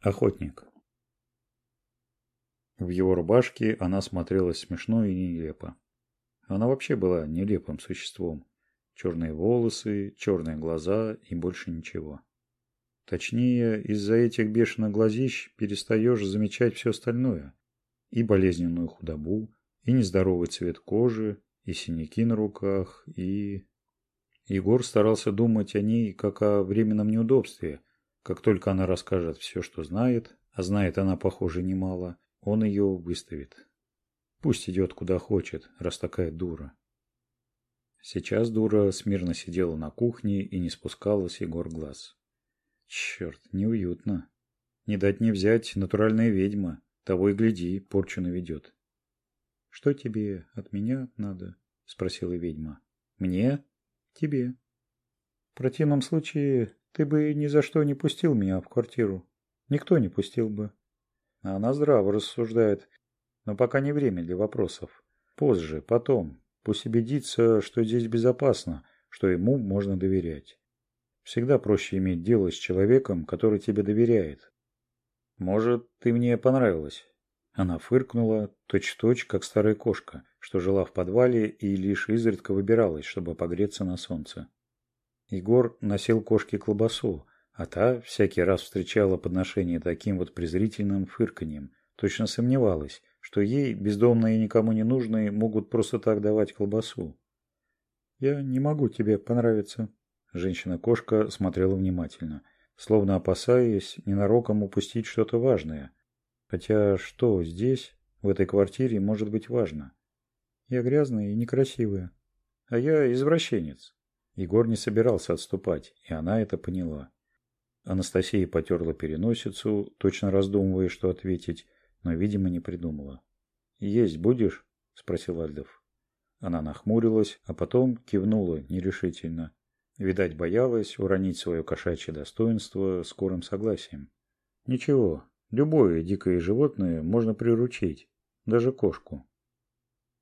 охотник в его рубашке она смотрелась смешно и нелепо она вообще была нелепым существом черные волосы черные глаза и больше ничего Точнее, из-за этих бешеных глазищ перестаешь замечать все остальное. И болезненную худобу, и нездоровый цвет кожи, и синяки на руках, и... Егор старался думать о ней как о временном неудобстве, как только она расскажет все, что знает, а знает она, похоже, немало, он ее выставит. Пусть идет куда хочет, раз такая дура. Сейчас дура смирно сидела на кухне и не спускала с Егор глаз. Черт, неуютно. Не дать не взять, натуральная ведьма. Того и гляди, порчу наведет. — Что тебе от меня надо? — спросила ведьма. — Мне? — Тебе. — В противном случае ты бы ни за что не пустил меня в квартиру. Никто не пустил бы. Она здраво рассуждает. Но пока не время для вопросов. Позже, потом. Пусть убедится, что здесь безопасно, что ему можно доверять. Всегда проще иметь дело с человеком, который тебе доверяет. Может, ты мне понравилась? Она фыркнула, точь-в-точь, -точь, как старая кошка, что жила в подвале и лишь изредка выбиралась, чтобы погреться на солнце. Егор носил кошке колбасу, а та всякий раз встречала подношение таким вот презрительным фырканьем. Точно сомневалась, что ей, бездомные и никому не нужные, могут просто так давать колбасу. «Я не могу тебе понравиться». Женщина-кошка смотрела внимательно, словно опасаясь ненароком упустить что-то важное. Хотя что здесь, в этой квартире, может быть важно? «Я грязная и некрасивая. А я извращенец». Егор не собирался отступать, и она это поняла. Анастасия потерла переносицу, точно раздумывая, что ответить, но, видимо, не придумала. «Есть будешь?» – спросил Альдов. Она нахмурилась, а потом кивнула нерешительно. Видать, боялась уронить свое кошачье достоинство скорым согласием. «Ничего, любое дикое животное можно приручить, даже кошку»,